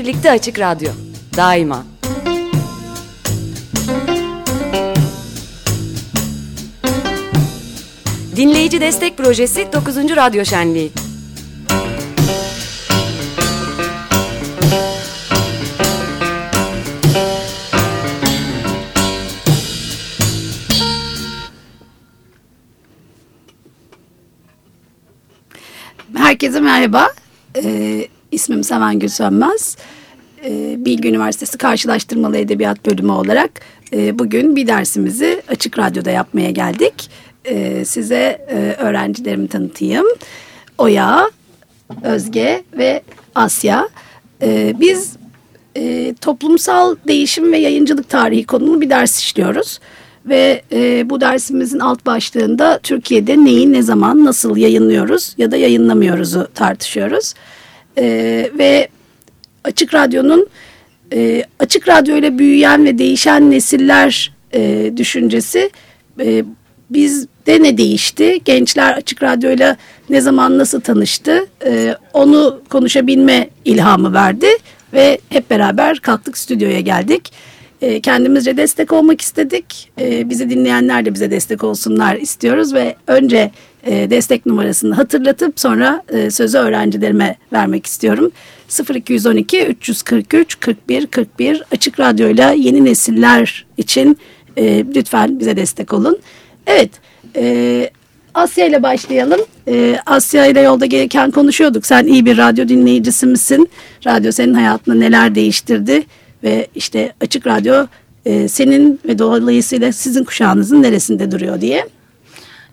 birlikte Açık Radyo. Daima. Dinleyici Destek Projesi 9. Radyo Şenliği. Herkese merhaba. Ee, ismim Seven Gül Sönmez. Ee, Bilgi Üniversitesi Karşılaştırmalı Edebiyat Bölümü olarak e, bugün bir dersimizi Açık Radyo'da yapmaya geldik. Ee, size e, öğrencilerimi tanıtayım. Oya, Özge ve Asya. Ee, biz e, toplumsal değişim ve yayıncılık tarihi konulu bir ders işliyoruz. Ve bu dersimizin alt başlığında Türkiye'de neyi, ne zaman, nasıl yayınlıyoruz ya da yayınlamıyoruzu tartışıyoruz. E, ve Açık Radyo'nun e, Açık Radyo ile büyüyen ve değişen nesiller e, düşüncesi e, bizde ne değişti? Gençler Açık Radyo ile ne zaman nasıl tanıştı? E, onu konuşabilme ilhamı verdi ve hep beraber kalktık stüdyoya geldik. E, kendimizce destek olmak istedik. E, bizi dinleyenler de bize destek olsunlar istiyoruz ve önce e, destek numarasını hatırlatıp sonra e, sözü öğrencilerime vermek istiyorum. 0212 343 41 41 Açık Radyo'yla yeni nesiller için e, lütfen bize destek olun. Evet, e, Asya ile başlayalım. E, Asya ile yolda gelirken konuşuyorduk. Sen iyi bir radyo dinleyicisi misin? Radyo senin hayatında neler değiştirdi? Ve işte Açık Radyo e, senin ve dolayısıyla sizin kuşağınızın neresinde duruyor diye.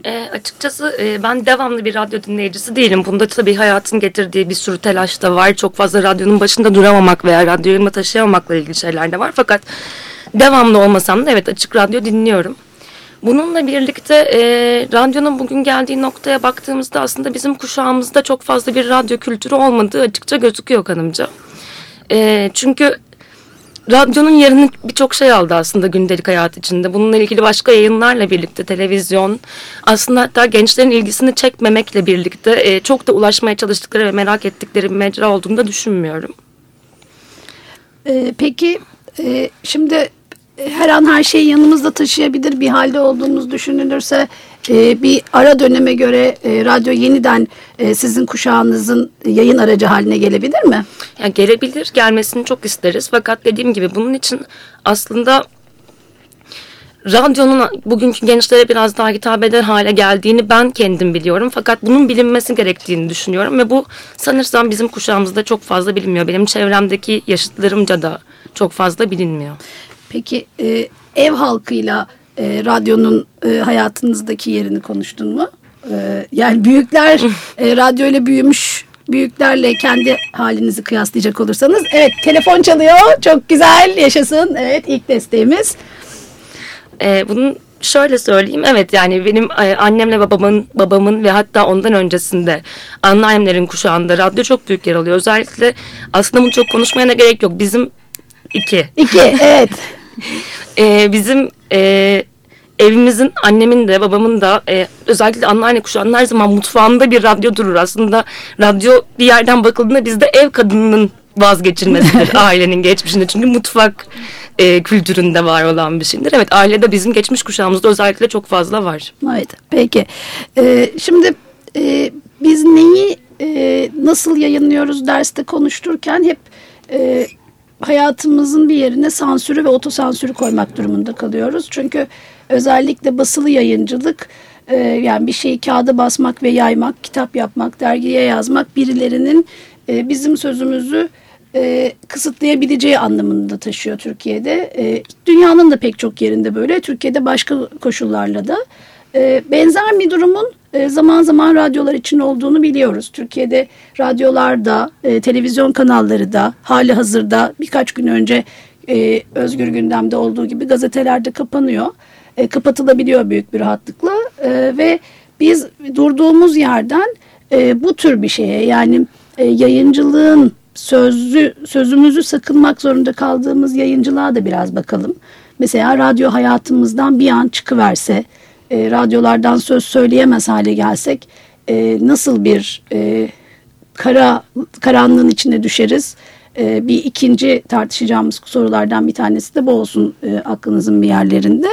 E, açıkçası e, ben devamlı bir radyo dinleyicisi değilim. Bunda tabii hayatın getirdiği bir sürü telaş da var. Çok fazla radyonun başında duramamak veya radyoyu taşıyamamakla ilgili şeyler de var. Fakat devamlı olmasam da evet açık radyo dinliyorum. Bununla birlikte e, radyonun bugün geldiği noktaya baktığımızda aslında bizim kuşağımızda çok fazla bir radyo kültürü olmadığı açıkça gözüküyor kanımca. E, çünkü radyonun yerini birçok şey aldı aslında gündelik hayat içinde. Bununla ilgili başka yayınlarla birlikte televizyon aslında hatta gençlerin ilgisini çekmemekle birlikte e, çok da ulaşmaya çalıştıkları ve merak ettikleri bir mecra olduğunu da düşünmüyorum. Ee, peki e, şimdi her an her şeyi yanımızda taşıyabilir bir halde olduğumuz düşünülürse e, bir ara döneme göre e, radyo yeniden e, sizin kuşağınızın yayın aracı haline gelebilir mi? Yani gelebilir, gelmesini çok isteriz. Fakat dediğim gibi bunun için aslında radyonun bugünkü gençlere biraz daha hitap eder hale geldiğini ben kendim biliyorum. Fakat bunun bilinmesi gerektiğini düşünüyorum ve bu sanırsam bizim kuşağımızda çok fazla bilinmiyor. Benim çevremdeki yaşıtlarımca da çok fazla bilinmiyor. Peki e, ev halkıyla e, radyonun e, hayatınızdaki yerini konuştun mu? E, yani büyükler e, radyo ile büyümüş büyüklerle kendi halinizi kıyaslayacak olursanız. Evet telefon çalıyor çok güzel yaşasın. Evet ilk desteğimiz. Ee, bunun şöyle söyleyeyim evet yani benim e, annemle babamın babamın ve hatta ondan öncesinde anneannemlerin kuşağında radyo çok büyük yer alıyor. Özellikle aslında bunu çok konuşmaya da gerek yok. Bizim iki. İki evet. ee, bizim e, evimizin annemin de babamın da e, özellikle anneanne kuşağının her zaman mutfağında bir radyo durur. Aslında radyo bir yerden bakıldığında bizde ev kadınının vazgeçilmesidir ailenin geçmişinde. Çünkü mutfak e, kültüründe var olan bir şeydir. Evet ailede bizim geçmiş kuşağımızda özellikle çok fazla var. Evet peki. Ee, şimdi e, biz neyi e, nasıl yayınlıyoruz derste konuşturken hep e, hayatımızın bir yerine sansürü ve otosansürü koymak durumunda kalıyoruz. Çünkü özellikle basılı yayıncılık e, yani bir şeyi kağıda basmak ve yaymak, kitap yapmak, dergiye yazmak birilerinin e, bizim sözümüzü e, kısıtlayabileceği anlamında taşıyor Türkiye'de. E, dünyanın da pek çok yerinde böyle. Türkiye'de başka koşullarla da. E, benzer bir durumun zaman zaman radyolar için olduğunu biliyoruz. Türkiye'de radyolarda, e, televizyon kanalları da hali hazırda birkaç gün önce e, Özgür Gündem'de olduğu gibi gazetelerde kapanıyor. E, kapatılabiliyor büyük bir rahatlıkla e, ve biz durduğumuz yerden e, bu tür bir şeye yani e, yayıncılığın sözlü sözümüzü sakınmak zorunda kaldığımız yayıncılığa da biraz bakalım. Mesela radyo hayatımızdan bir an çıkıverse, e, radyolardan söz söyleyemez hale gelsek e, nasıl bir e, kara karanlığın içine düşeriz? E, bir ikinci tartışacağımız sorulardan bir tanesi de bu olsun e, aklınızın bir yerlerinde.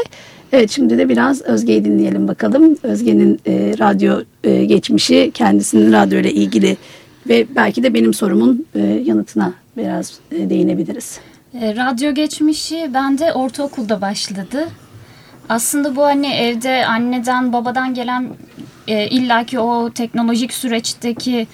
Evet şimdi de biraz Özge'yi dinleyelim bakalım. Özge'nin e, radyo e, geçmişi, kendisinin radyo ile ilgili ve belki de benim sorumun e, yanıtına biraz e, değinebiliriz. E, radyo geçmişi bende ortaokulda başladı. Aslında bu hani evde anneden babadan gelen e, illaki o teknolojik süreçteki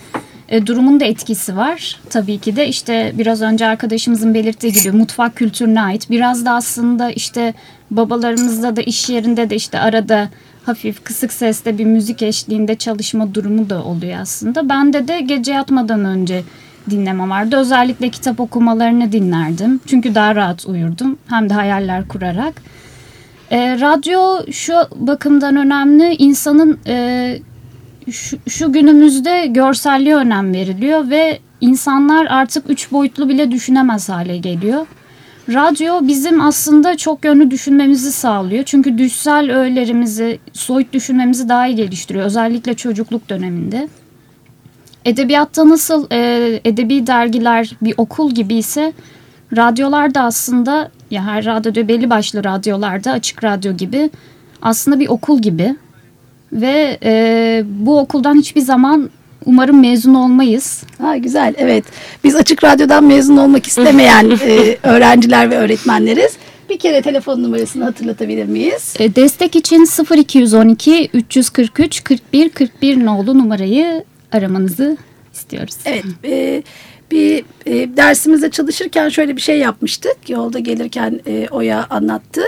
e, durumun da etkisi var. Tabii ki de işte biraz önce arkadaşımızın belirttiği gibi mutfak kültürüne ait. Biraz da aslında işte babalarımızda da iş yerinde de işte arada hafif kısık sesle bir müzik eşliğinde çalışma durumu da oluyor aslında. Bende de gece yatmadan önce dinleme vardı. Özellikle kitap okumalarını dinlerdim. Çünkü daha rahat uyurdum. Hem de hayaller kurarak. E, radyo şu bakımdan önemli. İnsanın e, şu, şu günümüzde görselliğe önem veriliyor ve insanlar artık üç boyutlu bile düşünemez hale geliyor. Radyo bizim aslında çok yönlü düşünmemizi sağlıyor. Çünkü düşsel öğelerimizi, soyut düşünmemizi daha iyi geliştiriyor. Özellikle çocukluk döneminde. Edebiyatta nasıl e, edebi dergiler bir okul gibi ise radyolar da aslında ya her radyo belli başlı radyolarda açık radyo gibi aslında bir okul gibi ve e, bu okuldan hiçbir zaman umarım mezun olmayız. Ha, güzel evet biz açık radyodan mezun olmak istemeyen e, öğrenciler ve öğretmenleriz. Bir kere telefon numarasını hatırlatabilir miyiz? E, destek için 0212 343 41 41 nolu numarayı aramanızı istiyoruz. Evet e, bir e, dersimizde çalışırken şöyle bir şey yapmıştık. Yolda gelirken e, Oya anlattı.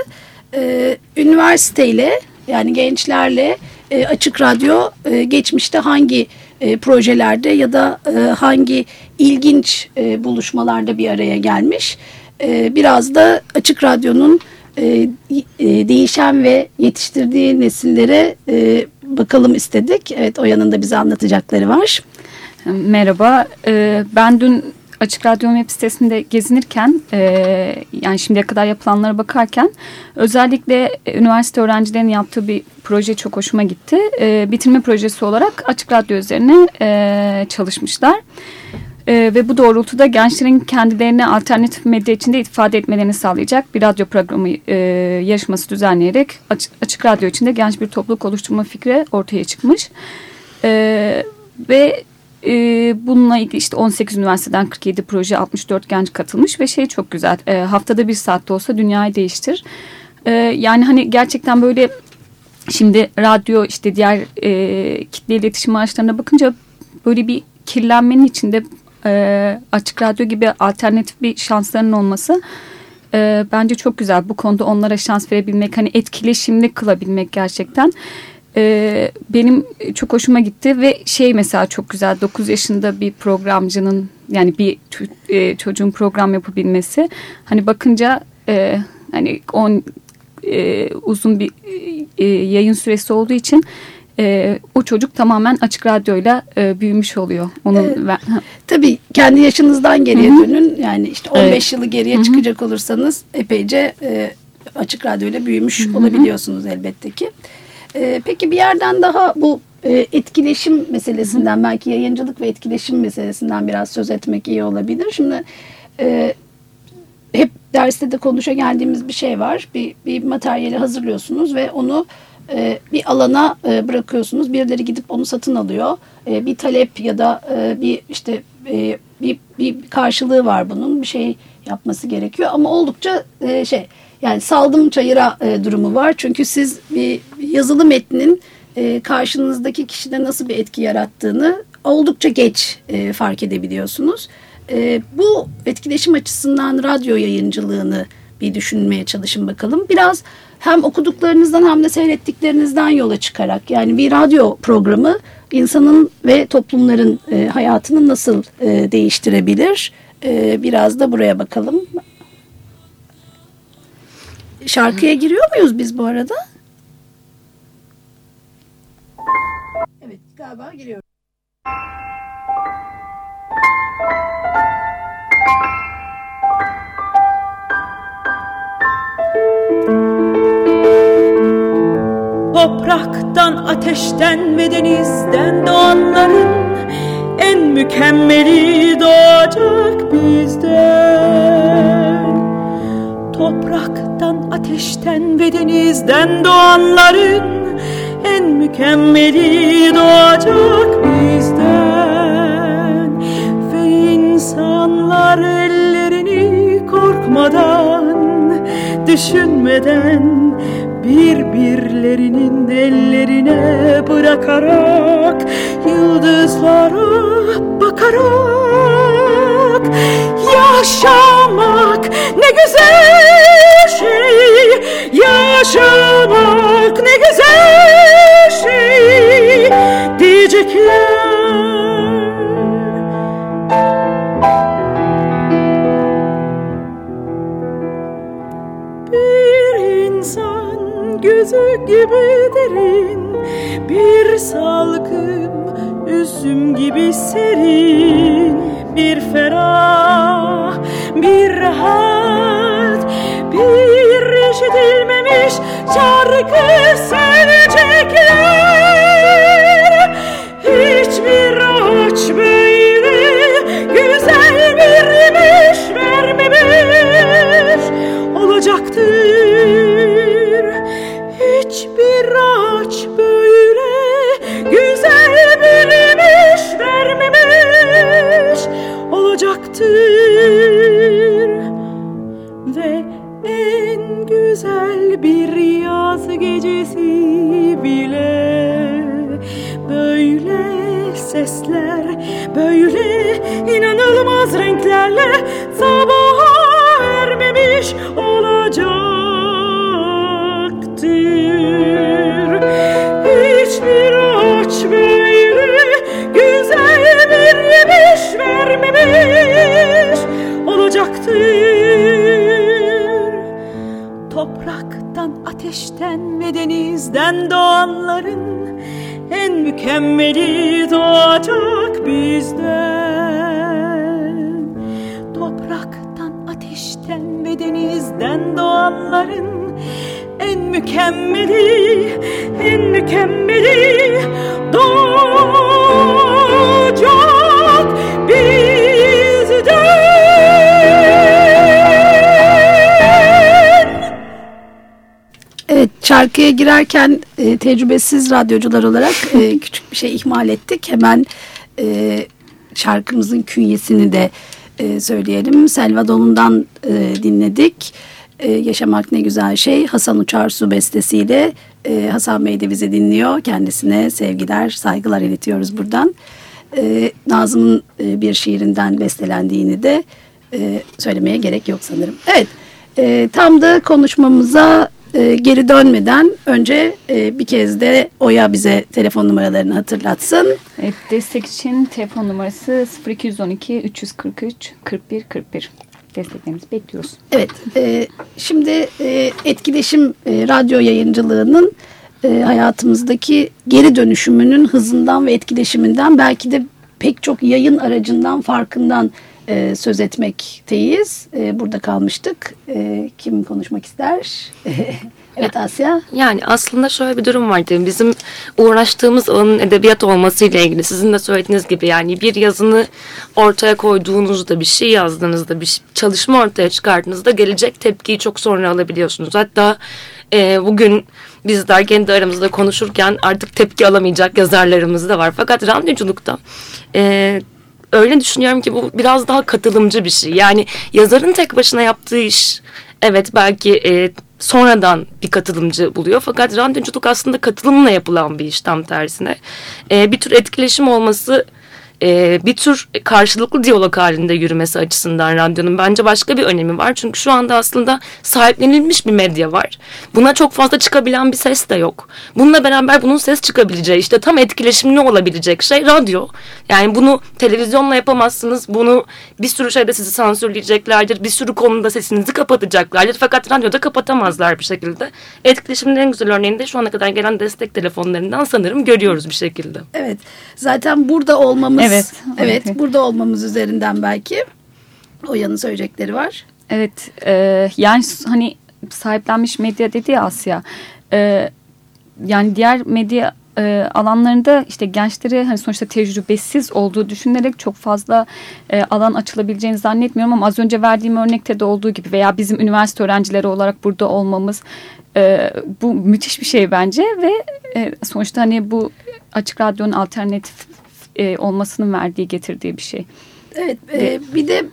E, üniversiteyle yani gençlerle e, açık radyo e, geçmişte hangi e, projelerde ya da e, hangi ilginç e, buluşmalarda bir araya gelmiş. E, biraz da açık radyonun e, e, değişen ve yetiştirdiği nesillere e, bakalım istedik. Evet Oya'nın da bize anlatacakları var. Merhaba, e, ben dün Açık Radyo web sitesinde gezinirken e, yani şimdiye kadar yapılanlara bakarken özellikle üniversite öğrencilerinin yaptığı bir proje çok hoşuma gitti. E, bitirme projesi olarak Açık Radyo üzerine e, çalışmışlar. E, ve bu doğrultuda gençlerin kendilerini alternatif medya içinde ifade etmelerini sağlayacak bir radyo programı e, yarışması düzenleyerek açık, açık radyo içinde genç bir topluluk oluşturma fikri ortaya çıkmış. E, ve e, bununla ilgili işte 18 üniversiteden 47 proje 64 genç katılmış ve şey çok güzel e, haftada bir saatte olsa dünyayı değiştir. E, yani hani gerçekten böyle şimdi radyo işte diğer e, kitle iletişim araçlarına bakınca böyle bir kirlenmenin içinde e, açık radyo gibi alternatif bir şanslarının olması e, bence çok güzel. Bu konuda onlara şans verebilmek hani etkileşimli kılabilmek gerçekten e, benim çok hoşuma gitti ve şey mesela çok güzel 9 yaşında bir programcının yani bir e, çocuğun program yapabilmesi hani bakınca e, hani on e, uzun bir e, yayın süresi olduğu için e, o çocuk tamamen açık radyoyla e, büyümüş oluyor. Onun evet. ve, tabii kendi yaşınızdan geriye Hı -hı. dönün yani işte 15 evet. yılı geriye Hı -hı. çıkacak olursanız epeyce e, açık radyoyla büyümüş Hı -hı. olabiliyorsunuz elbette ki. E, peki bir yerden daha bu e, etkileşim meselesinden Hı. belki yayıncılık ve etkileşim meselesinden biraz söz etmek iyi olabilir. Şimdi e, hep derste de konuşa geldiğimiz bir şey var. Bir, bir materyali hazırlıyorsunuz ve onu e, bir alana e, bırakıyorsunuz. Birileri gidip onu satın alıyor. E, bir talep ya da e, bir işte e, bir, bir karşılığı var bunun. Bir şey yapması gerekiyor ama oldukça e, şey yani saldım çayıra e, durumu var. Çünkü siz bir yazılı metnin e, karşınızdaki kişide nasıl bir etki yarattığını oldukça geç e, fark edebiliyorsunuz. E, bu etkileşim açısından radyo yayıncılığını bir düşünmeye çalışın bakalım. Biraz hem okuduklarınızdan hem de seyrettiklerinizden yola çıkarak yani bir radyo programı insanın ve toplumların e, hayatını nasıl e, değiştirebilir? E, biraz da buraya bakalım. Şarkıya giriyor muyuz biz bu arada? Evet galiba giriyoruz. Topraktan, ateşten ve denizden doğanların en mükemmeli doğacak bizden Topraktan, ateşten ve denizden doğanların en mükemmeli doğacak bizden. Ve insanlar ellerini korkmadan, düşünmeden birbirlerinin ellerine bırakarak yıldızlara bakarak yaşamak ne güzel şey. Yaşamak ne güzel şey. Diyecekler. Gözü gibi derin Bir salkım üzüm gibi serin Bir ferah, bir rahat Bir işitilmemiş şarkı söyleyecekler Hiçbir böyle olacaktır. Ve en güzel bir yaz gecesi bile böyle sesler böyle inanılmaz renklerle sabaha denizden doğanların en mükemmeli doğacak bizden. Topraktan, ateşten ve denizden doğanların en mükemmeli, en mükemmeli doğacak şarkıya girerken e, tecrübesiz radyocular olarak e, küçük bir şey ihmal ettik. Hemen e, şarkımızın künyesini de e, söyleyelim. Selva Dolun'dan e, dinledik. E, Yaşamak Ne Güzel Şey Hasan Uçarsu bestesiyle e, Hasan Bey de bizi dinliyor. Kendisine sevgiler, saygılar iletiyoruz buradan. E, Nazım'ın e, bir şiirinden bestelendiğini de e, söylemeye gerek yok sanırım. Evet, e, tam da konuşmamıza e, geri dönmeden önce e, bir kez de Oya bize telefon numaralarını hatırlatsın. Evet, destek için telefon numarası 0212 343 41 41 desteklerinizi bekliyoruz. Evet, e, şimdi e, etkileşim e, radyo yayıncılığının e, hayatımızdaki geri dönüşümünün hızından ve etkileşiminden belki de pek çok yayın aracından farkından e, söz etmekteyiz. E, burada kalmıştık. E, kim konuşmak ister? Evet Asya. Yani aslında şöyle bir durum var. Bizim uğraştığımız alanın edebiyat olmasıyla ilgili sizin de söylediğiniz gibi yani bir yazını ortaya koyduğunuzda bir şey yazdığınızda bir çalışma ortaya çıkardığınızda gelecek tepkiyi çok sonra alabiliyorsunuz. Hatta e, bugün bizler kendi aramızda konuşurken artık tepki alamayacak yazarlarımız da var. Fakat radyoculukta e, öyle düşünüyorum ki bu biraz daha katılımcı bir şey. Yani yazarın tek başına yaptığı iş evet belki e, sonradan bir katılımcı buluyor. Fakat radyoculuk aslında katılımla yapılan bir iş tam tersine. E, bir tür etkileşim olması e, bir tür karşılıklı diyalog halinde yürümesi açısından radyonun bence başka bir önemi var. Çünkü şu anda aslında sahiplenilmiş bir medya var. Buna çok fazla çıkabilen bir ses de yok. Bununla beraber bunun ses çıkabileceği işte tam etkileşimli olabilecek şey radyo. Yani bunu televizyonla yapamazsınız. Bunu bir sürü şeyde sizi sansürleyeceklerdir. Bir sürü konuda sesinizi kapatacaklardır. Fakat radyoda kapatamazlar bir şekilde. Etkileşimin en güzel örneğini de şu ana kadar gelen destek telefonlarından sanırım görüyoruz bir şekilde. Evet. Zaten burada olmamız Evet. Evet, evet. burada olmamız üzerinden belki o yanı söyleyecekleri var. Evet. E, yani hani sahiplenmiş medya dedi ya Asya. E, yani diğer medya e, alanlarında işte gençleri hani sonuçta tecrübesiz olduğu düşünerek çok fazla e, alan açılabileceğini zannetmiyorum ama az önce verdiğim örnekte de olduğu gibi veya bizim üniversite öğrencileri olarak burada olmamız e, bu müthiş bir şey bence ve e, sonuçta hani bu açık radyonun alternatif e, olmasının verdiği getirdiği bir şey. Evet e, bir de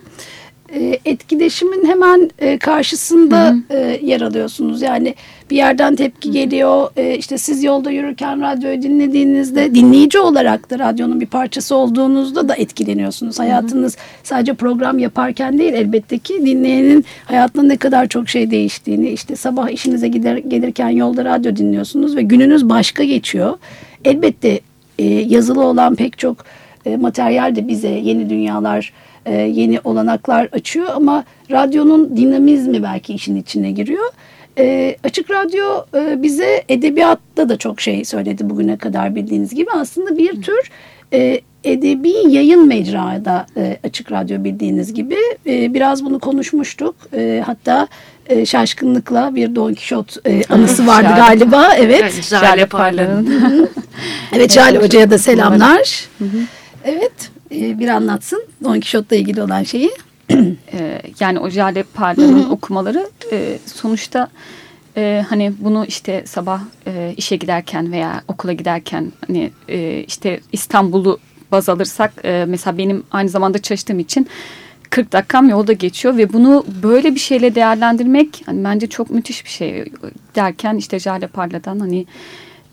e, etkileşimin hemen e, karşısında e, yer alıyorsunuz. Yani bir yerden tepki geliyor. E, işte siz yolda yürürken radyoyu dinlediğinizde dinleyici olarak da radyonun bir parçası olduğunuzda da etkileniyorsunuz. Hayatınız sadece program yaparken değil elbette ki dinleyenin hayatında ne kadar çok şey değiştiğini işte sabah işinize gider, gelirken yolda radyo dinliyorsunuz ve gününüz başka geçiyor. Elbette e, yazılı olan pek çok e, materyal de bize yeni dünyalar e, yeni olanaklar açıyor ama radyonun dinamizmi belki işin içine giriyor. E, açık Radyo e, bize edebiyatta da çok şey söyledi bugüne kadar bildiğiniz gibi. Aslında bir tür e, edebi yayın mecrada e, Açık Radyo bildiğiniz gibi. E, biraz bunu konuşmuştuk. E, hatta e, şaşkınlıkla bir Don Quixote e, anısı vardı galiba. Evet. Evet, Jale Parla'nın. Evet Jale Hoca'ya da selamlar. Evet e, bir anlatsın Don Quixote'la ilgili olan şeyi. Ee, yani o Jale Parla'nın okumaları e, sonuçta e, hani bunu işte sabah e, işe giderken veya okula giderken hani e, işte İstanbul'u baz alırsak e, mesela benim aynı zamanda çalıştığım için 40 dakikam yolda geçiyor ve bunu böyle bir şeyle değerlendirmek hani bence çok müthiş bir şey derken işte Jale Parla'dan hani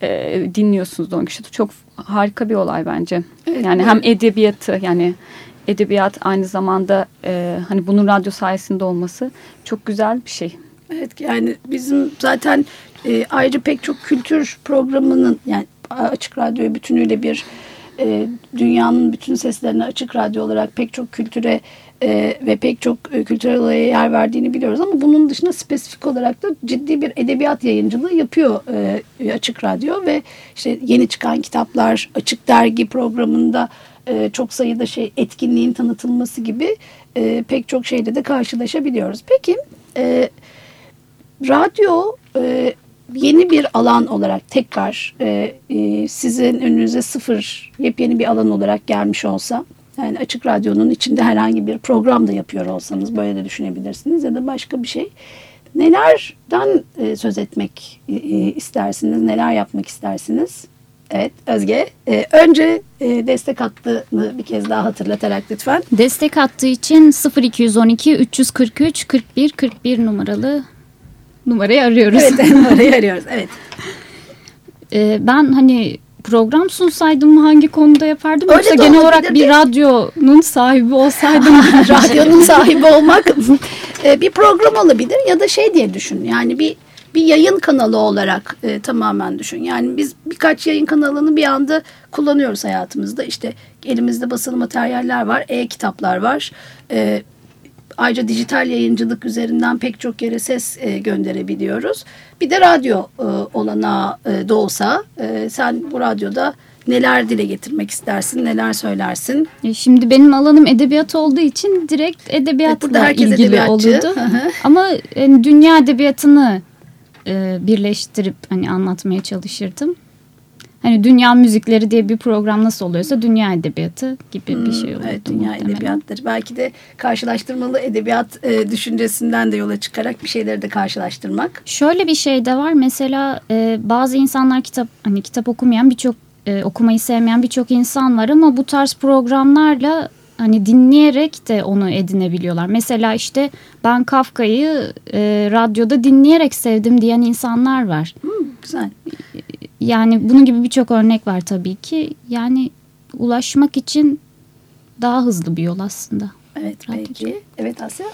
e, dinliyorsunuz Don Quixote çok harika bir olay bence. yani hem edebiyatı yani edebiyat aynı zamanda e, hani bunun radyo sayesinde olması çok güzel bir şey. Evet yani bizim zaten e, ayrıca pek çok kültür programının yani açık radyo bütünüyle bir e, dünyanın bütün seslerine açık radyo olarak pek çok kültüre e, ve pek çok e, kültürel olaya yer verdiğini biliyoruz ama bunun dışında spesifik olarak da ciddi bir edebiyat yayıncılığı yapıyor e, açık radyo ve işte yeni çıkan kitaplar açık dergi programında e, çok sayıda şey etkinliğin tanıtılması gibi e, pek çok şeyle de karşılaşabiliyoruz. Peki e, radyo e, yeni bir alan olarak tekrar e, e, sizin önünüze sıfır yepyeni bir alan olarak gelmiş olsa yani açık radyonun içinde herhangi bir program da yapıyor olsanız böyle de düşünebilirsiniz ya da başka bir şey. Nelerden e, söz etmek e, e, istersiniz? Neler yapmak istersiniz? Evet Özge. E, önce e, destek hattını bir kez daha hatırlatarak lütfen. Destek hattı için 0212 343 41 41 numaralı numarayı arıyoruz. Evet numarayı arıyoruz. Evet. Ee, ben hani program sunsaydım hangi konuda yapardım? Öyle Yoksa genel olarak bir radyonun sahibi olsaydım. radyonun sahibi olmak e, bir program olabilir ya da şey diye düşün yani bir bir yayın kanalı olarak e, tamamen düşün. Yani biz birkaç yayın kanalını bir anda kullanıyoruz hayatımızda. İşte elimizde basılı materyaller var, e-kitaplar var. E, ayrıca dijital yayıncılık üzerinden pek çok yere ses e, gönderebiliyoruz. Bir de radyo e, olanağı e, da olsa e, sen bu radyoda neler dile getirmek istersin, neler söylersin? E, Şimdi benim alanım edebiyat olduğu için direkt Evet, burada edebiyatla herkes ilgili edebiyatçı. olurdu. Ama e, dünya edebiyatını e, birleştirip hani anlatmaya çalışırdım. Hani dünya müzikleri diye bir program nasıl oluyorsa dünya edebiyatı gibi bir şey. Hmm, Evet dünya muhtemelen. edebiyatları. Belki de karşılaştırmalı edebiyat e, düşüncesinden de yola çıkarak bir şeyleri de karşılaştırmak. Şöyle bir şey de var. Mesela e, bazı insanlar kitap hani kitap okumayan birçok e, okumayı sevmeyen birçok insan var ama bu tarz programlarla hani dinleyerek de onu edinebiliyorlar. Mesela işte ben Kafka'yı e, radyoda dinleyerek sevdim diyen insanlar var. Hmm, güzel. Yani bunun gibi birçok örnek var tabii ki. Yani ulaşmak için daha hızlı bir yol aslında. Evet Radyo. peki. Evet Asya.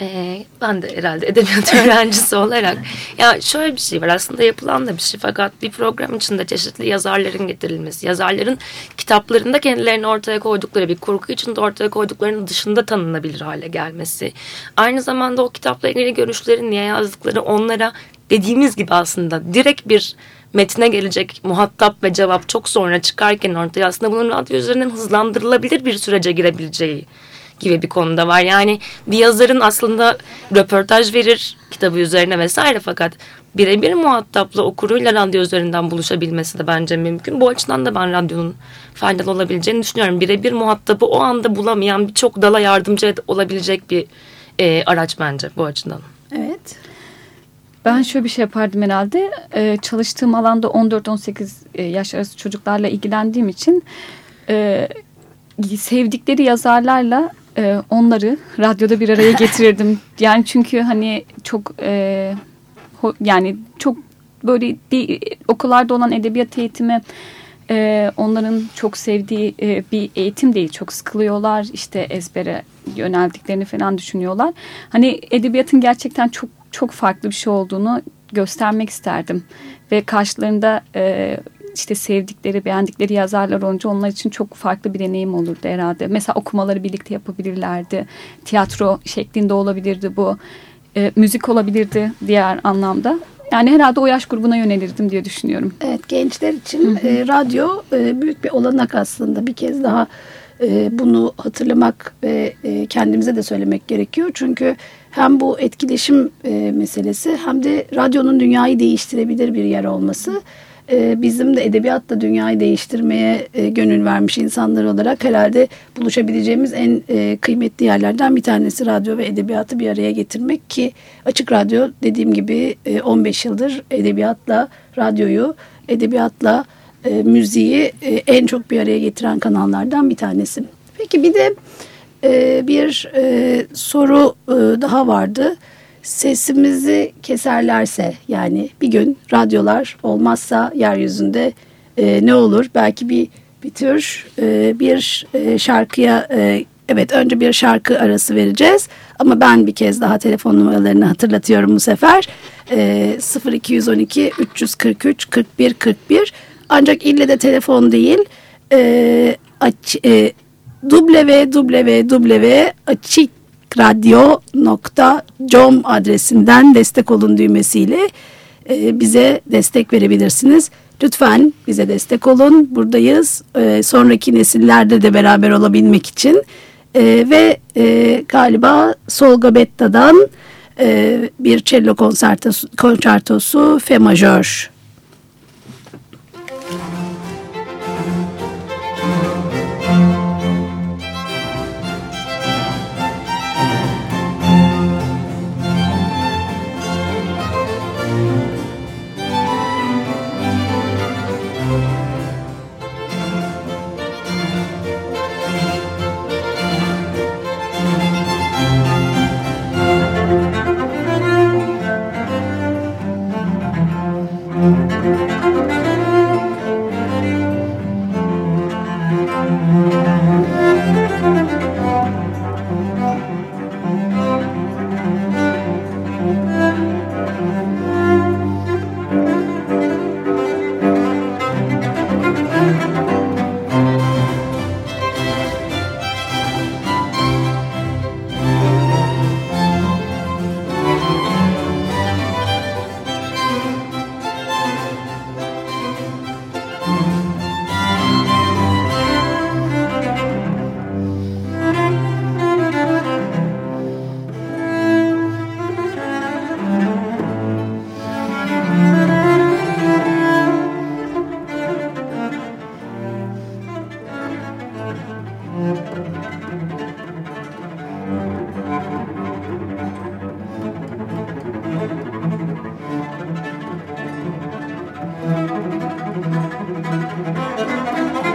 Ee, ben de herhalde edebiyat öğrencisi olarak ya şöyle bir şey var aslında yapılan da bir şey fakat bir program içinde çeşitli yazarların getirilmesi yazarların kitaplarında kendilerini ortaya koydukları bir kurgu içinde ortaya koyduklarının dışında tanınabilir hale gelmesi aynı zamanda o kitapla ilgili görüşleri niye yazdıkları onlara dediğimiz gibi aslında direkt bir metne gelecek muhatap ve cevap çok sonra çıkarken ortaya aslında bunun radyo üzerinden hızlandırılabilir bir sürece girebileceği gibi bir konuda var. Yani bir yazarın aslında röportaj verir kitabı üzerine vesaire fakat birebir muhatapla okuruyla radyo üzerinden buluşabilmesi de bence mümkün. Bu açıdan da ben radyonun faydalı olabileceğini düşünüyorum. Birebir muhatabı o anda bulamayan birçok dala yardımcı olabilecek bir e, araç bence bu açıdan. Evet. Ben şöyle bir şey yapardım herhalde. Ee, çalıştığım alanda 14-18 e, yaş arası çocuklarla ilgilendiğim için e, sevdikleri yazarlarla e, onları radyoda bir araya getirirdim. yani çünkü hani çok e, ho, yani çok böyle bir, okullarda olan edebiyat eğitimi e, onların çok sevdiği e, bir eğitim değil. Çok sıkılıyorlar işte ezbere yöneldiklerini falan düşünüyorlar. Hani edebiyatın gerçekten çok çok farklı bir şey olduğunu göstermek isterdim. Ve karşılarında e, işte sevdikleri, beğendikleri yazarlar olunca onlar için çok farklı bir deneyim olurdu herhalde. Mesela okumaları birlikte yapabilirlerdi. Tiyatro şeklinde olabilirdi bu. E, müzik olabilirdi diğer anlamda. Yani herhalde o yaş grubuna yönelirdim diye düşünüyorum. Evet gençler için E, radyo e, büyük bir olanak aslında. Bir kez daha e, bunu hatırlamak ve e, kendimize de söylemek gerekiyor. Çünkü hem bu etkileşim e, meselesi hem de radyonun dünyayı değiştirebilir bir yer olması e, bizim de edebiyatla dünyayı değiştirmeye e, gönül vermiş insanlar olarak herhalde buluşabileceğimiz en e, kıymetli yerlerden bir tanesi radyo ve edebiyatı bir araya getirmek ki Açık Radyo dediğim gibi e, 15 yıldır edebiyatla radyoyu, edebiyatla e, müziği e, en çok bir araya getiren kanallardan bir tanesi. Peki bir de e, bir e, soru e, daha vardı. Sesimizi keserlerse yani bir gün radyolar olmazsa yeryüzünde e, ne olur? Belki bir bir tür bir şarkıya evet önce bir şarkı arası vereceğiz ama ben bir kez daha telefon numaralarını hatırlatıyorum bu sefer e, 0212 343 41 41 ancak ille de telefon değil aç, e, www.açikradyo.com adresinden destek olun düğmesiyle e, bize destek verebilirsiniz. Lütfen bize destek olun. Buradayız. E, sonraki nesillerde de beraber olabilmek için. E, ve galiba Solga Betta'dan bir cello konsertosu, konçertosu Fe majör Thank you.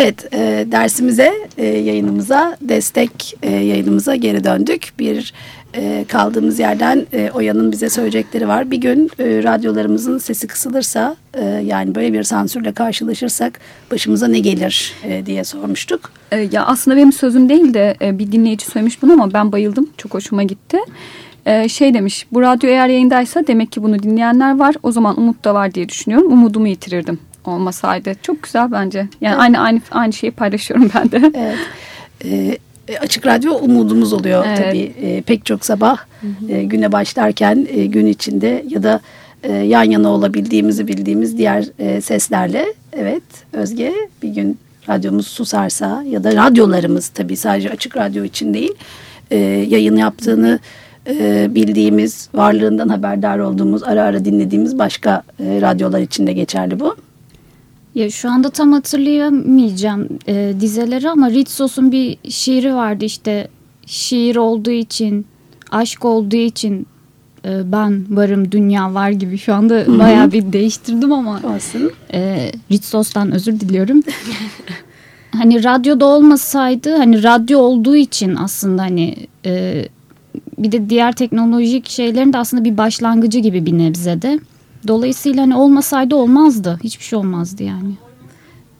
Evet, e, dersimize, e, yayınımıza, destek e, yayınımıza geri döndük. Bir e, kaldığımız yerden e, Oya'nın bize söyleyecekleri var. Bir gün e, radyolarımızın sesi kısılırsa, e, yani böyle bir sansürle karşılaşırsak başımıza ne gelir e, diye sormuştuk. E, ya aslında benim sözüm değil de e, bir dinleyici söylemiş bunu ama ben bayıldım. Çok hoşuma gitti. E, şey demiş, bu radyo eğer yayındaysa demek ki bunu dinleyenler var. O zaman umut da var diye düşünüyorum. Umudumu yitirirdim olmasaydı. Çok güzel bence. Yani Evet. aynı aynı aynı şeyi paylaşıyorum ben de. Evet. E, açık radyo umudumuz oluyor Evet. tabii. E, pek çok sabah e, güne başlarken e, gün içinde ya da e, yan yana olabildiğimizi bildiğimiz diğer e, seslerle. Evet Özge bir gün radyomuz susarsa ya da radyolarımız tabii sadece açık radyo için değil e, yayın yaptığını e, bildiğimiz varlığından haberdar olduğumuz ara ara dinlediğimiz başka e, radyolar için de geçerli bu. Ya şu anda tam hatırlayamayacağım e, dizeleri ama Ritsos'un bir şiiri vardı işte şiir olduğu için, aşk olduğu için e, ben varım dünya var gibi şu anda bayağı bir değiştirdim ama Olsun. e, Ritsos'tan özür diliyorum. hani radyoda olmasaydı hani radyo olduğu için aslında hani e, bir de diğer teknolojik şeylerin de aslında bir başlangıcı gibi bir nebzede. Dolayısıyla hani olmasaydı olmazdı. Hiçbir şey olmazdı yani.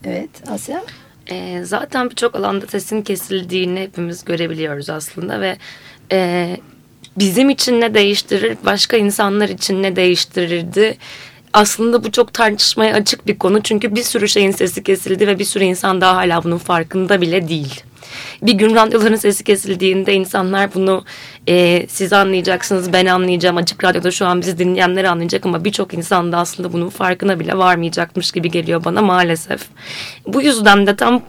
Evet Asya. E, zaten birçok alanda sesin kesildiğini hepimiz görebiliyoruz aslında ve e, bizim için ne değiştirir, başka insanlar için ne değiştirirdi? Aslında bu çok tartışmaya açık bir konu çünkü bir sürü şeyin sesi kesildi ve bir sürü insan daha hala bunun farkında bile değil. Bir gün radyoların sesi kesildiğinde insanlar bunu e, siz anlayacaksınız, ben anlayacağım. Açık radyoda şu an bizi dinleyenler anlayacak ama birçok insan da aslında bunun farkına bile varmayacakmış gibi geliyor bana maalesef. Bu yüzden de tam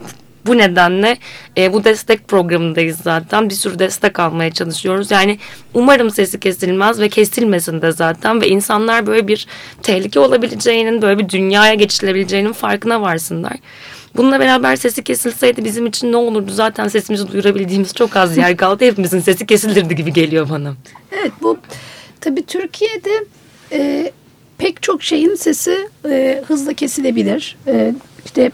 bu nedenle e, bu destek programındayız zaten. Bir sürü destek almaya çalışıyoruz. Yani umarım sesi kesilmez ve kesilmesin de zaten ve insanlar böyle bir tehlike olabileceğinin, böyle bir dünyaya geçilebileceğinin farkına varsınlar. Bununla beraber sesi kesilseydi bizim için ne olurdu? Zaten sesimizi duyurabildiğimiz çok az yer kaldı. Hepimizin sesi kesilirdi gibi geliyor bana. Evet bu tabii Türkiye'de e, pek çok şeyin sesi e, hızla kesilebilir. E, işte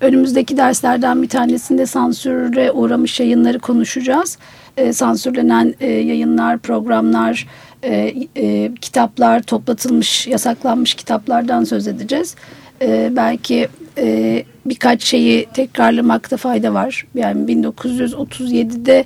önümüzdeki derslerden bir tanesinde sansüre uğramış yayınları konuşacağız. E, sansürlenen e, yayınlar, programlar, e, e, kitaplar, toplatılmış, yasaklanmış kitaplardan söz edeceğiz. E, belki e, birkaç şeyi tekrarlamakta fayda var. Yani 1937'de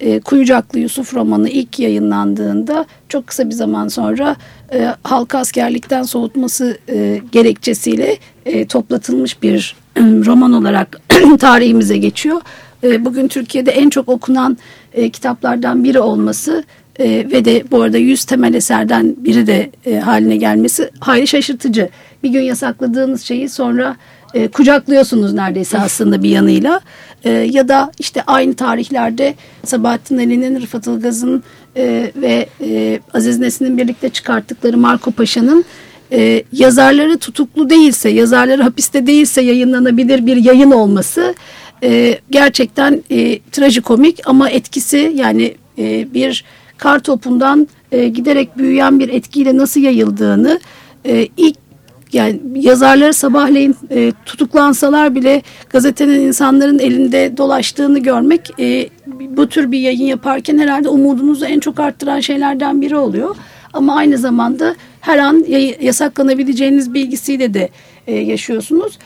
e, Kuyucaklı Yusuf romanı ilk yayınlandığında çok kısa bir zaman sonra e, halka askerlikten soğutması e, gerekçesiyle e, toplatılmış bir roman olarak tarihimize geçiyor. E, bugün Türkiye'de en çok okunan e, kitaplardan biri olması e, ve de bu arada 100 temel eserden biri de e, haline gelmesi hayli şaşırtıcı. Bir gün yasakladığınız şeyi sonra e, kucaklıyorsunuz neredeyse aslında bir yanıyla. E, ya da işte aynı tarihlerde Sabahattin Ali'nin, Rıfat Ilgaz'ın e, ve e, Aziz Nesin'in birlikte çıkarttıkları Marco Paşa'nın e, yazarları tutuklu değilse, yazarları hapiste değilse yayınlanabilir bir yayın olması e, gerçekten e, trajikomik ama etkisi yani e, bir kar topundan e, giderek büyüyen bir etkiyle nasıl yayıldığını e, ilk yani yazarları sabahleyin e, tutuklansalar bile gazetenin insanların elinde dolaştığını görmek e, bu tür bir yayın yaparken herhalde umudunuzu en çok arttıran şeylerden biri oluyor. Ama aynı zamanda her an yasaklanabileceğiniz bilgisiyle de e, yaşıyorsunuz.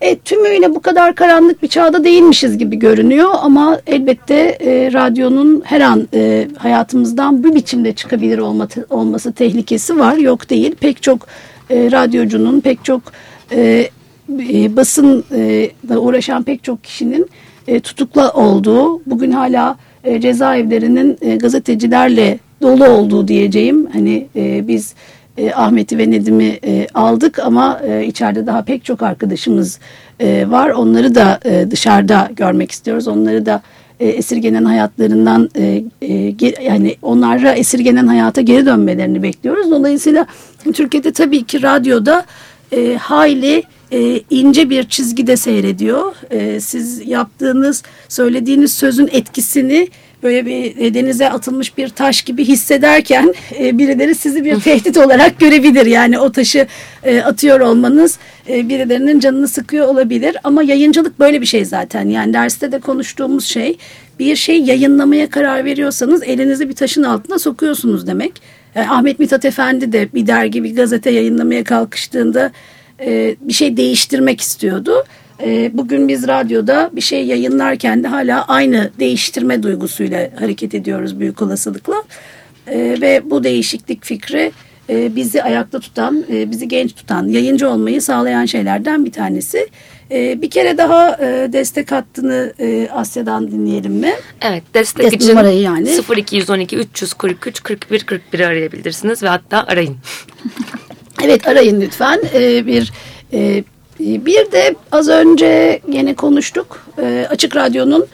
E, tümüyle bu kadar karanlık bir çağda değilmişiz gibi görünüyor ama elbette e, radyonun her an e, hayatımızdan bir biçimde çıkabilir olması, olması tehlikesi var. Yok değil. Pek çok e, radyocunun, pek çok e, e, basınla uğraşan pek çok kişinin e, tutukla olduğu, bugün hala e, cezaevlerinin e, gazetecilerle dolu olduğu diyeceğim. Hani e, biz e, Ahmet'i ve Nedim'i e, aldık ama e, içeride daha pek çok arkadaşımız e, var. Onları da e, dışarıda görmek istiyoruz. Onları da e, esirgenen hayatlarından e, e, yani onlara esirgenen hayata geri dönmelerini bekliyoruz. Dolayısıyla Türkiye'de tabii ki radyoda e, hayli e, ince bir çizgide seyrediyor. E, siz yaptığınız, söylediğiniz sözün etkisini böyle bir denize atılmış bir taş gibi hissederken e, birileri sizi bir tehdit olarak görebilir. Yani o taşı e, atıyor olmanız e, birilerinin canını sıkıyor olabilir. Ama yayıncılık böyle bir şey zaten. Yani derste de konuştuğumuz şey bir şey yayınlamaya karar veriyorsanız elinizi bir taşın altına sokuyorsunuz demek. E, Ahmet Mithat Efendi de bir dergi bir gazete yayınlamaya kalkıştığında e, bir şey değiştirmek istiyordu. E, bugün biz radyoda bir şey yayınlarken de hala aynı değiştirme duygusuyla hareket ediyoruz büyük olasılıkla. E, ve bu değişiklik fikri e, bizi ayakta tutan, e, bizi genç tutan, yayıncı olmayı sağlayan şeylerden bir tanesi. E, bir kere daha e, destek hattını e, Asya'dan dinleyelim mi? Evet destek Des için numarayı yani. 0212 343 41 41 arayabilirsiniz ve hatta arayın. evet arayın lütfen. E, bir e, bir de az önce yine konuştuk. E, Açık Radyo'nun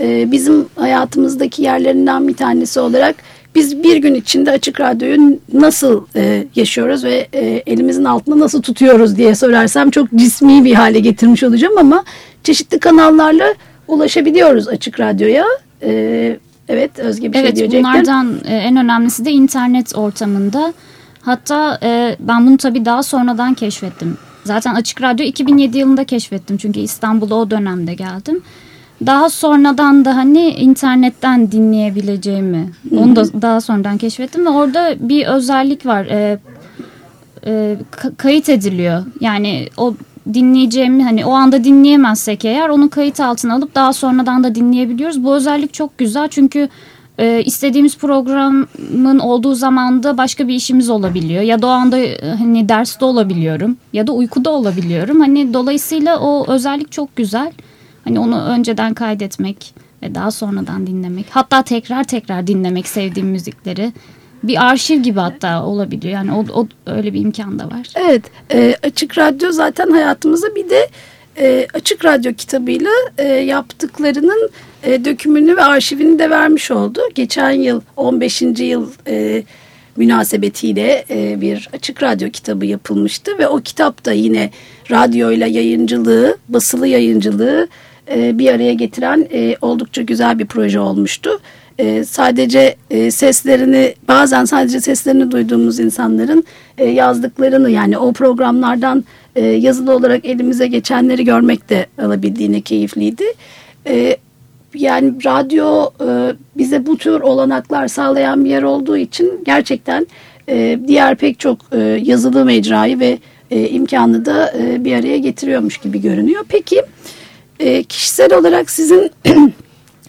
e, bizim hayatımızdaki yerlerinden bir tanesi olarak biz bir gün içinde Açık Radyo'yu nasıl e, yaşıyoruz ve e, elimizin altında nasıl tutuyoruz diye sorarsam çok cismi bir hale getirmiş olacağım ama çeşitli kanallarla ulaşabiliyoruz Açık Radyo'ya. E, evet Özge bir evet, şey diyecektin. Evet bunlardan e, en önemlisi de internet ortamında. Hatta e, ben bunu tabii daha sonradan keşfettim. Zaten Açık Radyo 2007 yılında keşfettim çünkü İstanbul'a o dönemde geldim. Daha sonradan da hani internetten dinleyebileceğimi onu da daha sonradan keşfettim ve orada bir özellik var. E, e, kayıt ediliyor. Yani o dinleyeceğimi hani o anda dinleyemezsek eğer onu kayıt altına alıp daha sonradan da dinleyebiliyoruz. Bu özellik çok güzel çünkü e, istediğimiz programın olduğu zamanda başka bir işimiz olabiliyor ya da o anda e, hani derste olabiliyorum ya da uykuda olabiliyorum. Hani dolayısıyla o özellik çok güzel. Hani onu önceden kaydetmek ve daha sonradan dinlemek. Hatta tekrar tekrar dinlemek sevdiğim müzikleri. Bir arşiv gibi hatta olabiliyor. Yani o, o öyle bir imkan da var. Evet. E, açık Radyo zaten hayatımızda bir de e, Açık Radyo kitabıyla e, yaptıklarının e, dökümünü ve arşivini de vermiş oldu. Geçen yıl 15. yıl e, münasebetiyle e, bir Açık Radyo kitabı yapılmıştı ve o kitap da yine radyoyla yayıncılığı, basılı yayıncılığı e, bir araya getiren e, oldukça güzel bir proje olmuştu. E, sadece seslerini bazen sadece seslerini duyduğumuz insanların yazdıklarını yani o programlardan yazılı olarak elimize geçenleri görmek de alabildiğine keyifliydi. Yani radyo bize bu tür olanaklar sağlayan bir yer olduğu için gerçekten diğer pek çok e, yazılı mecrayı ve imkanı da bir araya getiriyormuş gibi görünüyor. Peki e, kişisel olarak sizin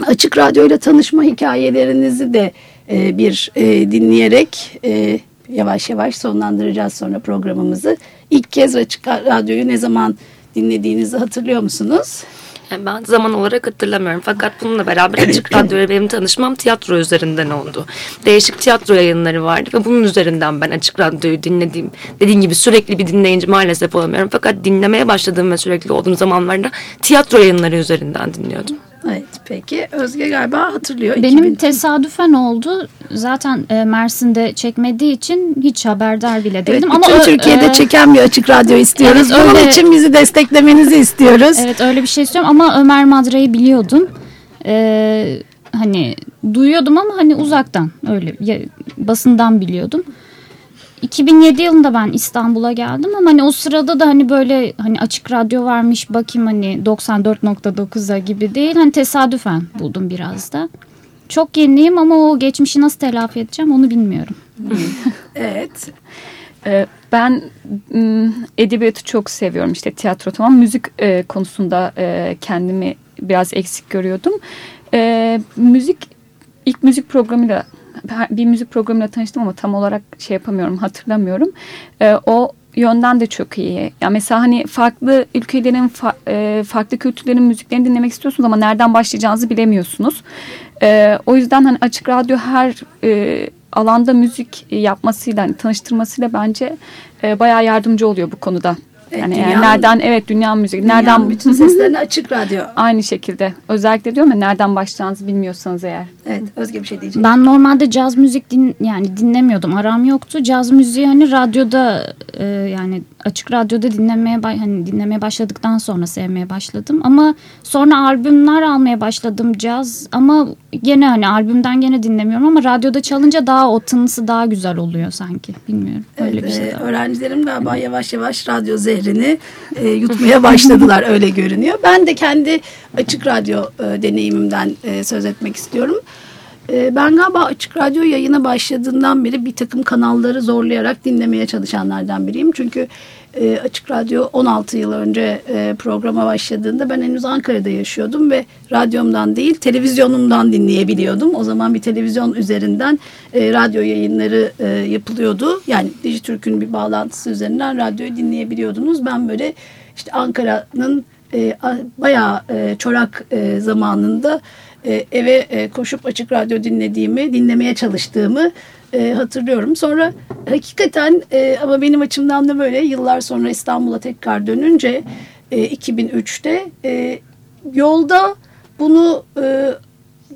açık radyoyla tanışma hikayelerinizi de e, bir e, dinleyerek e, yavaş yavaş sonlandıracağız sonra programımızı. İlk kez açık radyoyu ne zaman dinlediğinizi hatırlıyor musunuz? Ben zaman olarak hatırlamıyorum. Fakat bununla beraber Açık Radyo'ya benim tanışmam tiyatro üzerinden oldu. Değişik tiyatro yayınları vardı ve bunun üzerinden ben Açık Radyo'yu dinlediğim, dediğim gibi sürekli bir dinleyici maalesef olamıyorum. Fakat dinlemeye başladığım ve sürekli olduğum zamanlarda tiyatro yayınları üzerinden dinliyordum. Evet peki Özge galiba hatırlıyor. Benim 2000... tesadüfen oldu. Zaten e, Mersin'de çekmediği için hiç haberdar bile değildim. Evet, Ama Türkiye'de e, çeken bir açık radyo istiyoruz. Evet, Bunun öyle, için bizi desteklemenizi istiyoruz. Evet öyle bir şey istiyorum ama Ömer Madra'yı biliyordum. Ee, hani duyuyordum ama hani uzaktan öyle ya, basından biliyordum. 2007 yılında ben İstanbul'a geldim ama hani o sırada da hani böyle hani açık radyo varmış bakayım hani 94.9'a gibi değil. Hani tesadüfen buldum biraz da. Çok yeniyim ama o geçmişi nasıl telafi edeceğim onu bilmiyorum. evet. Ee, ben edebiyatı çok seviyorum işte tiyatro tamam müzik e, konusunda e, kendimi biraz eksik görüyordum. E, müzik ilk müzik programıyla bir müzik programıyla tanıştım ama tam olarak şey yapamıyorum hatırlamıyorum. E, o yönden de çok iyi. Ya mesela hani farklı ülkelerin e, farklı kültürlerin müziklerini dinlemek istiyorsunuz ama nereden başlayacağınızı bilemiyorsunuz. E, o yüzden hani açık radyo her e, alanda müzik yapmasıyla hani tanıştırmasıyla bence e, bayağı yardımcı oluyor bu konuda. Yani dünyanın- nereden evet dünya müziği Dünyanın nereden bütün seslerine açık radyo. aynı şekilde özellikle diyorum ya nereden başlayacağınızı bilmiyorsanız eğer. Evet Özge bir şey diyecek. Ben normalde caz müzik din, yani dinlemiyordum. Aram yoktu. Caz müziği hani radyoda e, yani açık radyoda dinlemeye hani dinlemeye başladıktan sonra sevmeye başladım. Ama sonra albümler almaya başladım caz ama gene hani albümden gene dinlemiyorum ama radyoda çalınca daha o tınısı daha güzel oluyor sanki. Bilmiyorum. Öyle Evet, bir şey e, öğrencilerim galiba yavaş yavaş radyo zehrini e, yutmaya başladılar öyle görünüyor. Ben de kendi açık radyo e, deneyimimden e, söz etmek istiyorum. E, ben galiba açık radyo yayına başladığından beri bir takım kanalları zorlayarak dinlemeye çalışanlardan biriyim. Çünkü e, açık radyo 16 yıl önce e, programa başladığında ben henüz Ankara'da yaşıyordum ve radyomdan değil televizyonumdan dinleyebiliyordum. O zaman bir televizyon üzerinden e, radyo yayınları e, yapılıyordu. Yani Dijitürk'ün bir bağlantısı üzerinden radyoyu dinleyebiliyordunuz. Ben böyle işte Ankara'nın e, bayağı e, çorak e, zamanında e, eve e, koşup açık radyo dinlediğimi, dinlemeye çalıştığımı e, hatırlıyorum. Sonra hakikaten e, ama benim açımdan da böyle yıllar sonra İstanbul'a tekrar dönünce e, 2003'te e, yolda bunu e,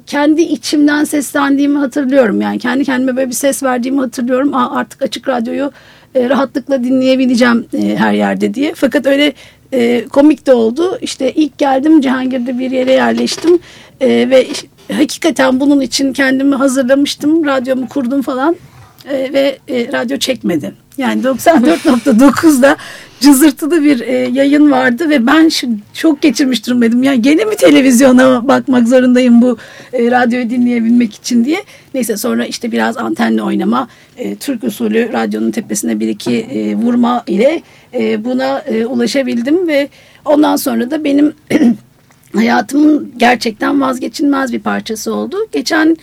kendi içimden seslendiğimi hatırlıyorum. Yani kendi kendime böyle bir ses verdiğimi hatırlıyorum. Aa, artık açık radyoyu e, rahatlıkla dinleyebileceğim e, her yerde diye. Fakat öyle e, komik de oldu. İşte ilk geldim Cihangir'de bir yere yerleştim E, ve hakikaten bunun için kendimi hazırlamıştım. Radyomu kurdum falan E, ve e, radyo çekmedi. Yani 94.9'da cızırtılı bir e, yayın vardı ve ben şimdi çok geçirmiş durumdaydım. Ya gene mi televizyona bakmak zorundayım bu e, radyoyu dinleyebilmek için diye. Neyse sonra işte biraz antenle oynama, e, Türk usulü radyonun tepesine bir iki e, vurma ile e, buna e, ulaşabildim ve ondan sonra da benim hayatımın gerçekten vazgeçilmez bir parçası oldu. Geçen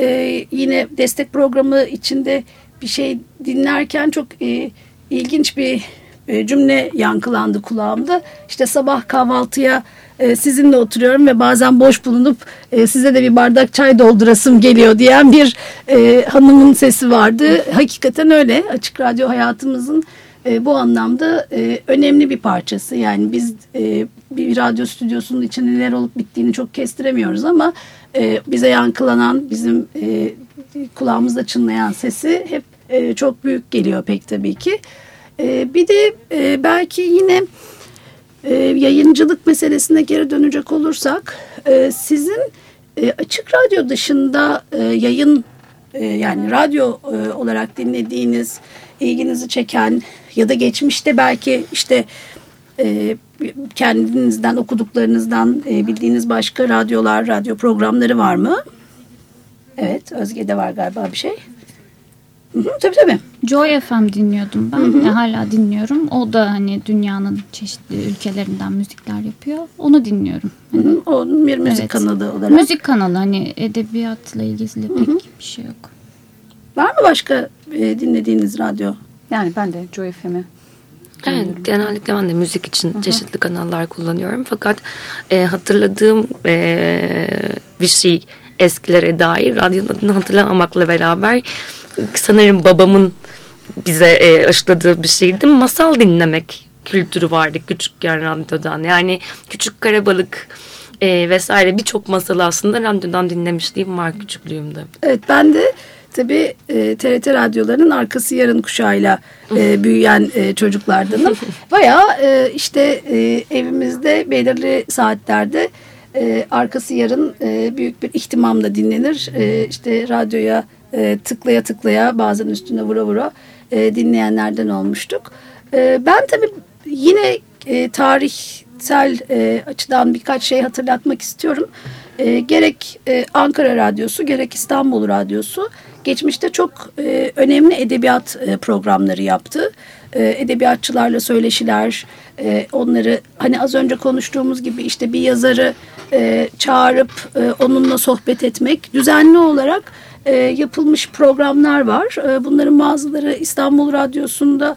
e, yine destek programı içinde bir şey dinlerken çok e, ilginç bir e, cümle yankılandı kulağımda. İşte sabah kahvaltıya e, sizinle oturuyorum ve bazen boş bulunup e, size de bir bardak çay doldurasım geliyor diyen bir e, hanımın sesi vardı. Hakikaten öyle. Açık radyo hayatımızın e, bu anlamda e, önemli bir parçası. Yani biz e, bir radyo stüdyosunun içinde neler olup bittiğini çok kestiremiyoruz ama e, bize yankılanan, bizim e, kulağımızda çınlayan sesi hep e, çok büyük geliyor pek tabii ki. E, bir de e, belki yine e, yayıncılık meselesine geri dönecek olursak e, sizin e, açık radyo dışında e, yayın e, yani radyo e, olarak dinlediğiniz ilginizi çeken ya da geçmişte belki işte e, kendinizden okuduklarınızdan e, bildiğiniz başka radyolar, radyo programları var mı? Evet, Özge'de var galiba bir şey. Hı hı, tabii tabii. Joy FM dinliyordum ben. E, hala dinliyorum. O da hani dünyanın çeşitli ülkelerinden müzikler yapıyor. Onu dinliyorum. Hı hı, O bir müzik Evet. kanalı olarak. Müzik kanalı hani edebiyatla ilgili pek bir şey yok. Var mı başka e, dinlediğiniz radyo? Yani ben de Joy FM'i Evet, genellikle ben de müzik için çeşitli kanallar kullanıyorum. Fakat e, hatırladığım e, bir şey eskilere dair radyonun adını hatırlamamakla beraber sanırım babamın bize e, aşıladığı bir şeydi. Masal dinlemek kültürü vardı küçükken radyodan. Yani Küçük Karabalık e, vesaire birçok masalı aslında radyodan dinlemişliğim var küçüklüğümde. Evet ben de tabii e, TRT radyolarının arkası yarın kuşağıyla e, büyüyen e, çocuklardanım. Bayağı e, işte e, evimizde belirli saatlerde e, arkası yarın e, büyük bir ihtimamla dinlenir. E, işte radyoya e, tıklaya tıklaya bazen üstüne vura vura e, dinleyenlerden olmuştuk. E, ben tabii yine e, tarihsel e, açıdan birkaç şey hatırlatmak istiyorum. E, gerek e, Ankara Radyosu gerek İstanbul Radyosu geçmişte çok e, önemli edebiyat e, programları yaptı. E, edebiyatçılarla söyleşiler, e, onları hani az önce konuştuğumuz gibi işte bir yazarı e, çağırıp e, onunla sohbet etmek düzenli olarak e, yapılmış programlar var. E, bunların bazıları İstanbul Radyosu'nda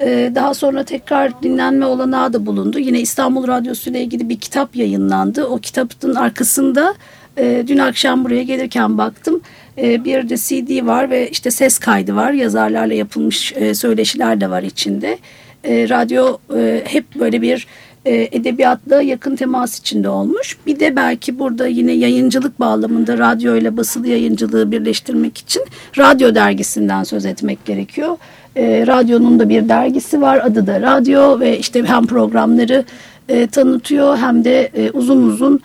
ee, daha sonra tekrar dinlenme olanağı da bulundu. Yine İstanbul Radyosu ile ilgili bir kitap yayınlandı. O kitabın arkasında e, dün akşam buraya gelirken baktım. E, bir de CD var ve işte ses kaydı var. Yazarlarla yapılmış e, söyleşiler de var içinde. e, radyo e, hep böyle bir e, edebiyatla yakın temas içinde olmuş. Bir de belki burada yine yayıncılık bağlamında radyo ile basılı yayıncılığı birleştirmek için radyo dergisinden söz etmek gerekiyor. Radyonun da bir dergisi var adı da radyo ve işte hem programları e, tanıtıyor hem de uzun uzun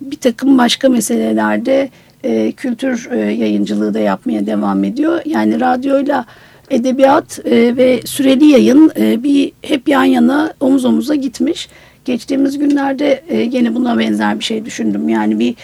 bir takım başka meselelerde e, kültür e, yayıncılığı da yapmaya devam ediyor. Yani radyoyla edebiyat e, ve süreli yayın e, bir hep yan yana omuz omuza gitmiş. Geçtiğimiz günlerde e, yine buna benzer bir şey düşündüm. Yani bir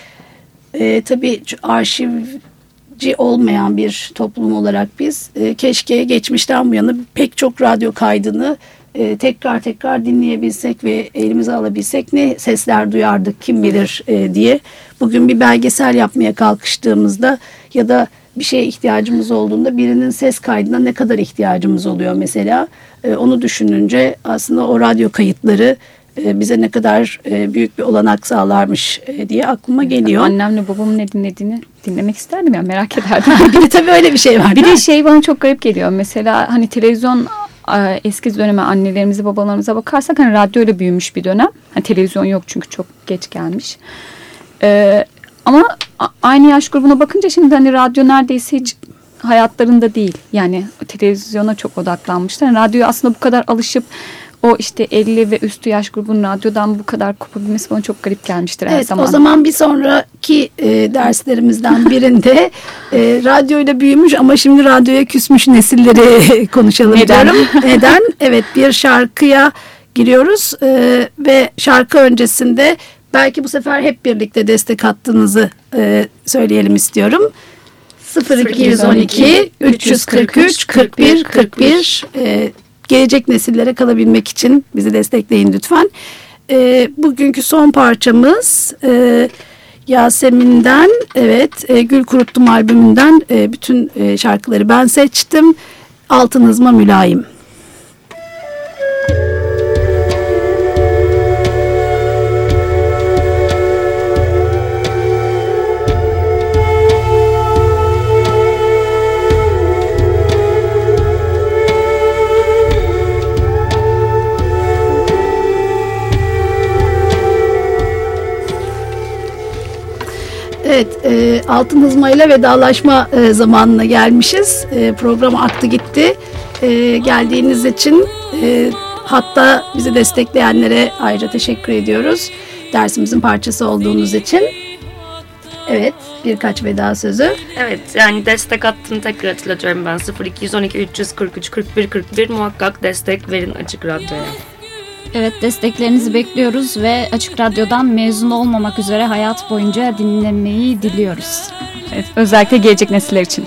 e, tabii arşivci olmayan bir toplum olarak biz e, keşke geçmişten bu yana pek çok radyo kaydını e, tekrar tekrar dinleyebilsek ve elimize alabilsek ne sesler duyardık kim bilir e, diye. Bugün bir belgesel yapmaya kalkıştığımızda ya da bir şeye ihtiyacımız olduğunda birinin ses kaydına ne kadar ihtiyacımız oluyor mesela. E, onu düşününce aslında o radyo kayıtları e, bize ne kadar e, büyük bir olanak sağlarmış diye aklıma geliyor. Annemle babamın ne dinlediğini dinlemek isterdim ya merak ederdim. bir de tabii öyle bir şey var. bir de şey bana çok garip geliyor. Mesela hani televizyon eski döneme annelerimize babalarımıza bakarsak hani radyoyla büyümüş bir dönem. Hani televizyon yok çünkü çok geç gelmiş. Ee, ama aynı yaş grubuna bakınca şimdi hani radyo neredeyse hiç hayatlarında değil. Yani televizyona çok odaklanmışlar. Radyoya aslında bu kadar alışıp o işte 50 ve üstü yaş grubunun radyodan bu kadar kopabilmesi bana çok garip gelmiştir her Evet zaman. o zaman bir sonraki e, derslerimizden birinde e, radyoyla büyümüş ama şimdi radyoya küsmüş nesilleri konuşalım Neden? diyorum. Neden? Evet bir şarkıya giriyoruz e, ve şarkı öncesinde belki bu sefer hep birlikte destek hattınızı e, söyleyelim istiyorum. 0212 343 41 41 e, gelecek nesillere kalabilmek için bizi destekleyin lütfen. E, bugünkü son parçamız e, Yasemin'den evet e, Gül Kuruttum albümünden e, bütün e, şarkıları ben seçtim. Altınızma mülayim. Evet, e, Altın Hızma ile vedalaşma e, zamanına gelmişiz. E, program aktı gitti. E, geldiğiniz için e, hatta bizi destekleyenlere ayrıca teşekkür ediyoruz. Dersimizin parçası olduğunuz için. Evet, birkaç veda sözü. Evet yani destek hattını tekrar hatırlatıyorum ben 0212 343 41 41 muhakkak destek verin Açık Radyo'ya. Evet desteklerinizi bekliyoruz ve Açık Radyo'dan mezun olmamak üzere hayat boyunca dinlemeyi diliyoruz. Evet, özellikle gelecek nesiller için.